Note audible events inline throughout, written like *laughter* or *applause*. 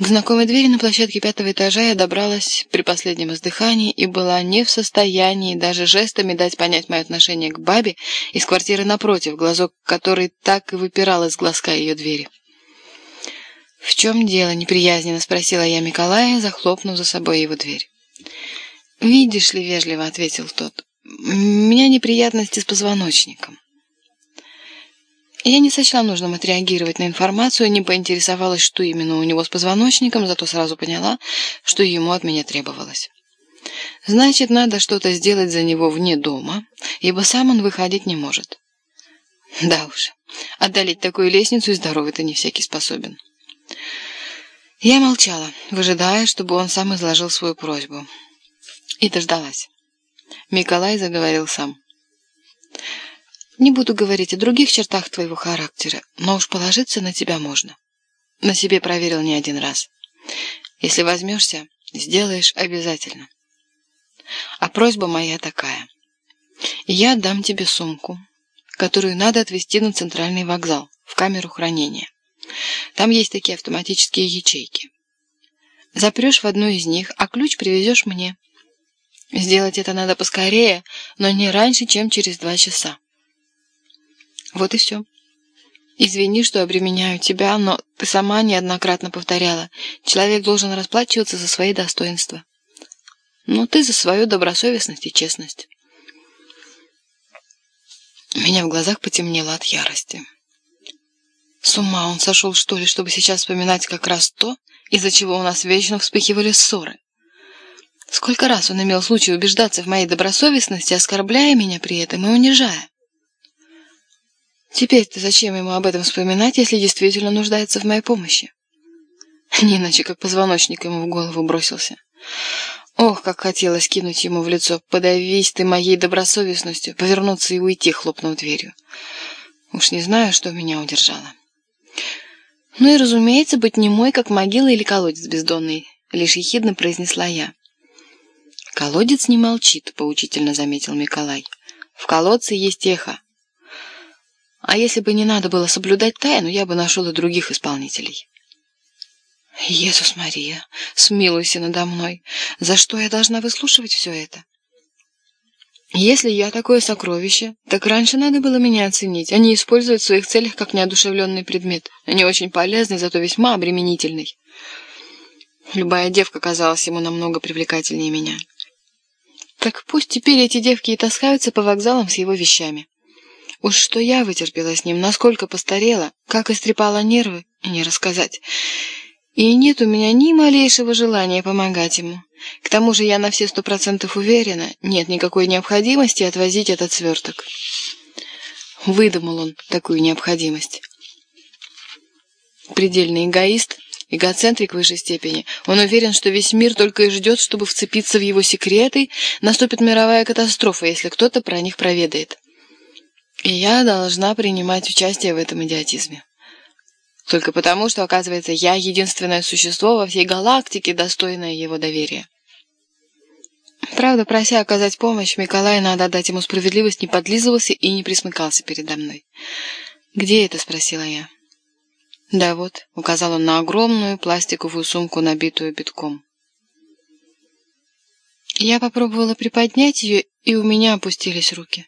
К знакомой двери на площадке пятого этажа я добралась при последнем издыхании и была не в состоянии даже жестами дать понять мое отношение к бабе из квартиры напротив, глазок которой так и выпирал из глазка ее двери. «В чем дело?» — неприязненно спросила я Николая, захлопнув за собой его дверь. «Видишь ли», — вежливо ответил тот, — «у меня неприятности с позвоночником». Я не сочла нужным отреагировать на информацию, не поинтересовалась, что именно у него с позвоночником, зато сразу поняла, что ему от меня требовалось. Значит, надо что-то сделать за него вне дома, ибо сам он выходить не может. Да уж, отдалить такую лестницу и здоровый-то не всякий способен. Я молчала, выжидая, чтобы он сам изложил свою просьбу. И дождалась. Миколай заговорил сам. Не буду говорить о других чертах твоего характера, но уж положиться на тебя можно. На себе проверил не один раз. Если возьмешься, сделаешь обязательно. А просьба моя такая. Я дам тебе сумку, которую надо отвезти на центральный вокзал, в камеру хранения. Там есть такие автоматические ячейки. Запрешь в одну из них, а ключ привезешь мне. Сделать это надо поскорее, но не раньше, чем через два часа. Вот и все. Извини, что обременяю тебя, но ты сама неоднократно повторяла, человек должен расплачиваться за свои достоинства. Но ты за свою добросовестность и честность. Меня в глазах потемнело от ярости. С ума он сошел, что ли, чтобы сейчас вспоминать как раз то, из-за чего у нас вечно вспыхивали ссоры. Сколько раз он имел случай убеждаться в моей добросовестности, оскорбляя меня при этом и унижая. Теперь-то зачем ему об этом вспоминать, если действительно нуждается в моей помощи? Не иначе, как позвоночник ему в голову бросился. Ох, как хотелось кинуть ему в лицо. Подавись ты моей добросовестностью, повернуться и уйти, хлопнув дверью. Уж не знаю, что меня удержало. Ну и, разумеется, быть немой, как могила или колодец бездонный, лишь ехидно произнесла я. Колодец не молчит, поучительно заметил Николай. В колодце есть эхо, а если бы не надо было соблюдать тайну, я бы нашел и других исполнителей. Иисус Мария, смилуйся надо мной. За что я должна выслушивать все это? Если я такое сокровище, так раньше надо было меня оценить, а не использовать в своих целях как неодушевленный предмет. Они очень полезный, зато весьма обременительный. Любая девка казалась ему намного привлекательнее меня. Так пусть теперь эти девки и таскаются по вокзалам с его вещами. Уж что я вытерпела с ним, насколько постарела, как истрепала нервы, не рассказать. И нет у меня ни малейшего желания помогать ему. К тому же я на все сто процентов уверена, нет никакой необходимости отвозить этот сверток. Выдумал он такую необходимость. Предельный эгоист, эгоцентрик в высшей степени. Он уверен, что весь мир только и ждет, чтобы вцепиться в его секреты, наступит мировая катастрофа, если кто-то про них проведает. И я должна принимать участие в этом идиотизме. Только потому, что, оказывается, я единственное существо во всей галактике, достойное его доверия. Правда, прося оказать помощь, Николай, надо отдать ему справедливость, не подлизывался и не присмыкался передо мной. «Где это?» — спросила я. «Да вот», — указал он на огромную пластиковую сумку, набитую битком. Я попробовала приподнять ее, и у меня опустились руки.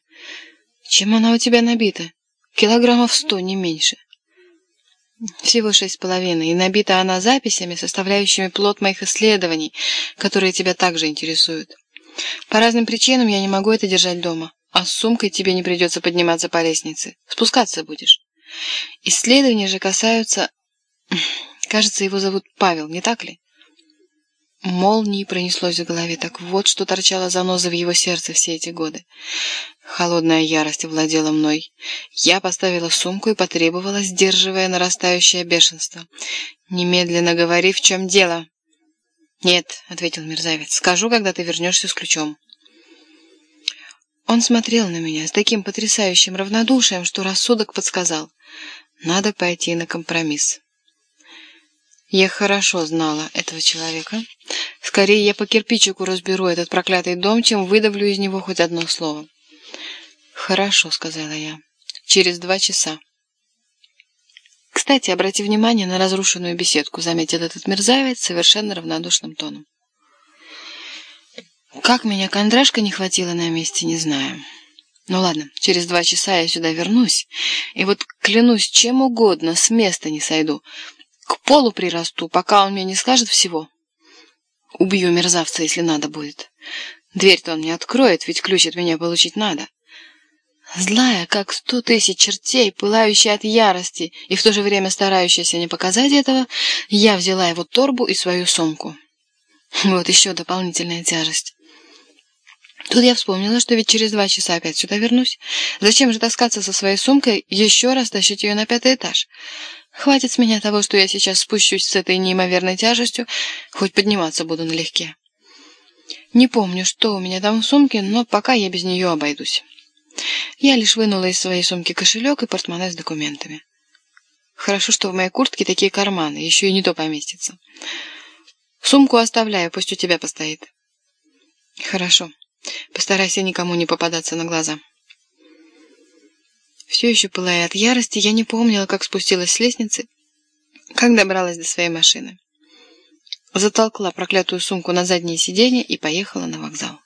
Чем она у тебя набита? Килограммов сто, не меньше. Всего шесть с половиной, и набита она записями, составляющими плод моих исследований, которые тебя также интересуют. По разным причинам я не могу это держать дома, а с сумкой тебе не придется подниматься по лестнице. Спускаться будешь. Исследования же касаются... Кажется, его зовут Павел, не так ли? Молнией пронеслось в голове. Так вот, что торчала заноза в его сердце все эти годы. Холодная ярость владела мной. Я поставила сумку и потребовала, сдерживая нарастающее бешенство. «Немедленно говори, в чем дело». «Нет», — ответил мерзавец, — «скажу, когда ты вернешься с ключом». Он смотрел на меня с таким потрясающим равнодушием, что рассудок подсказал. Надо пойти на компромисс. Я хорошо знала этого человека. Скорее я по кирпичику разберу этот проклятый дом, чем выдавлю из него хоть одно слово. «Хорошо», — сказала я. «Через два часа». Кстати, обрати внимание на разрушенную беседку, заметил этот мерзавец совершенно равнодушным тоном. Как меня кондрашка не хватило на месте, не знаю. Ну ладно, через два часа я сюда вернусь, и вот клянусь чем угодно, с места не сойду. К полу прирасту, пока он мне не скажет всего. Убью мерзавца, если надо будет. Дверь-то он не откроет, ведь ключ от меня получить надо. Злая, как сто тысяч чертей, пылающая от ярости и в то же время старающаяся не показать этого, я взяла его торбу и свою сумку. Вот еще дополнительная тяжесть. Тут я вспомнила, что ведь через два часа опять сюда вернусь. Зачем же таскаться со своей сумкой, еще раз тащить ее на пятый этаж? Хватит с меня того, что я сейчас спущусь с этой неимоверной тяжестью, хоть подниматься буду налегке. Не помню, что у меня там в сумке, но пока я без нее обойдусь. Я лишь вынула из своей сумки кошелек и портмоне с документами. Хорошо, что в моей куртке такие карманы, еще и не то поместится. Сумку оставляю, пусть у тебя постоит. Хорошо. Постарайся никому не попадаться на глаза. Все еще пылая от ярости, я не помнила, как спустилась с лестницы, как добралась до своей машины. Затолкла проклятую сумку на заднее сиденье и поехала на вокзал.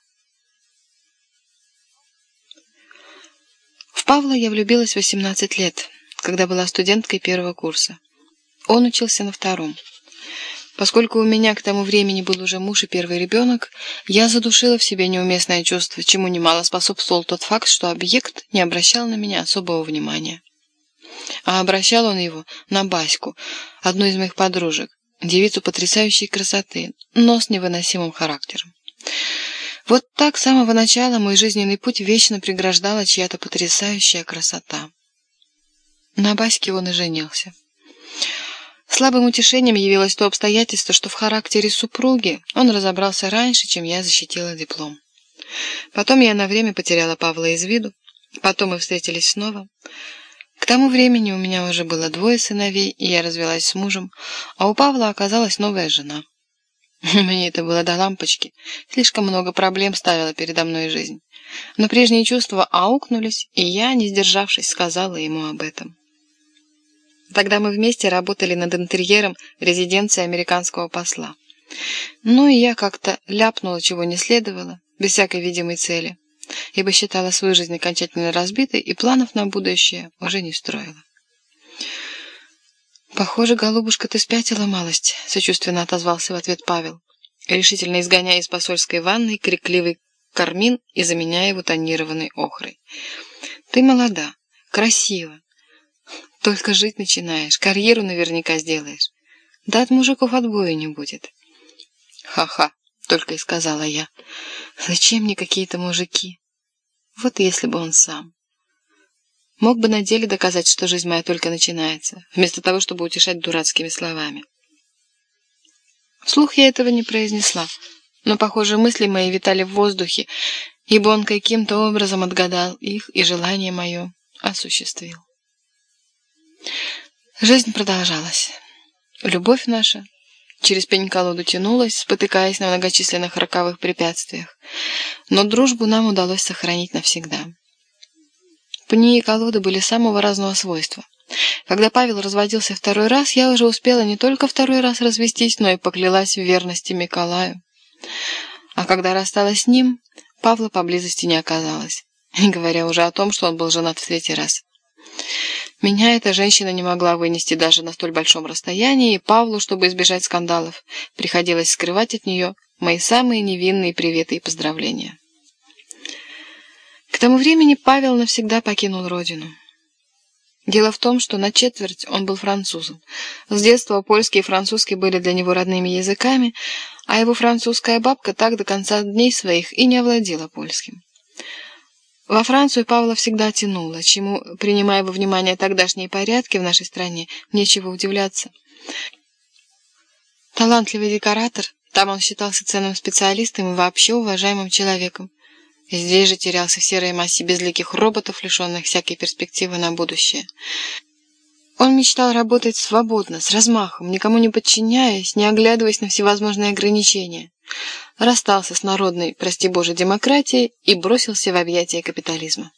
В Павла я влюбилась в 18 лет, когда была студенткой первого курса. Он учился на втором. Поскольку у меня к тому времени был уже муж и первый ребенок, я задушила в себе неуместное чувство, чему немало способствовал тот факт, что объект не обращал на меня особого внимания. А обращал он его на Баську, одну из моих подружек, девицу потрясающей красоты, но с невыносимым характером. Вот так с самого начала мой жизненный путь вечно преграждала чья-то потрясающая красота. На Баське он и женился. Слабым утешением явилось то обстоятельство, что в характере супруги он разобрался раньше, чем я защитила диплом. Потом я на время потеряла Павла из виду, потом мы встретились снова. К тому времени у меня уже было двое сыновей, и я развелась с мужем, а у Павла оказалась новая жена. *laughs* Мне это было до лампочки. Слишком много проблем ставила передо мной жизнь. Но прежние чувства аукнулись, и я, не сдержавшись, сказала ему об этом. Тогда мы вместе работали над интерьером резиденции американского посла. Ну и я как-то ляпнула, чего не следовало, без всякой видимой цели, ибо считала свою жизнь окончательно разбитой и планов на будущее уже не строила. «Похоже, голубушка, ты спятила малость», — сочувственно отозвался в ответ Павел, решительно изгоняя из посольской ванной крикливый кармин и заменяя его тонированной охрой. «Ты молода, красива, только жить начинаешь, карьеру наверняка сделаешь. Да от мужиков отбоя не будет. Ха-ха, только и сказала я. Зачем мне какие-то мужики? Вот если бы он сам. Мог бы на деле доказать, что жизнь моя только начинается, вместо того, чтобы утешать дурацкими словами. Вслух я этого не произнесла, но, похоже, мысли мои витали в воздухе, ибо он каким-то образом отгадал их и желание мое осуществил. Жизнь продолжалась. Любовь наша через пень-колоду тянулась, спотыкаясь на многочисленных роковых препятствиях. Но дружбу нам удалось сохранить навсегда. Пни и колоды были самого разного свойства. Когда Павел разводился второй раз, я уже успела не только второй раз развестись, но и поклялась в верности Миколаю. А когда рассталась с ним, Павла поблизости не оказалось, *laughs* не говоря уже о том, что он был женат в третий раз. Меня эта женщина не могла вынести даже на столь большом расстоянии, и Павлу, чтобы избежать скандалов, приходилось скрывать от нее мои самые невинные приветы и поздравления. К тому времени Павел навсегда покинул родину. Дело в том, что на четверть он был французом. С детства польский и французский были для него родными языками, а его французская бабка так до конца дней своих и не овладела польским. Во Францию Павла всегда тянуло, чему, принимая во внимание тогдашние порядки в нашей стране, нечего удивляться. Талантливый декоратор, там он считался ценным специалистом и вообще уважаемым человеком. Здесь же терялся в серой массе безликих роботов, лишенных всякой перспективы на будущее. Он мечтал работать свободно, с размахом, никому не подчиняясь, не оглядываясь на всевозможные ограничения расстался с народной, прости боже, демократией и бросился в объятия капитализма.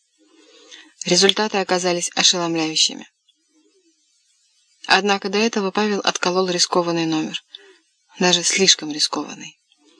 Результаты оказались ошеломляющими. Однако до этого Павел отколол рискованный номер. Даже слишком рискованный.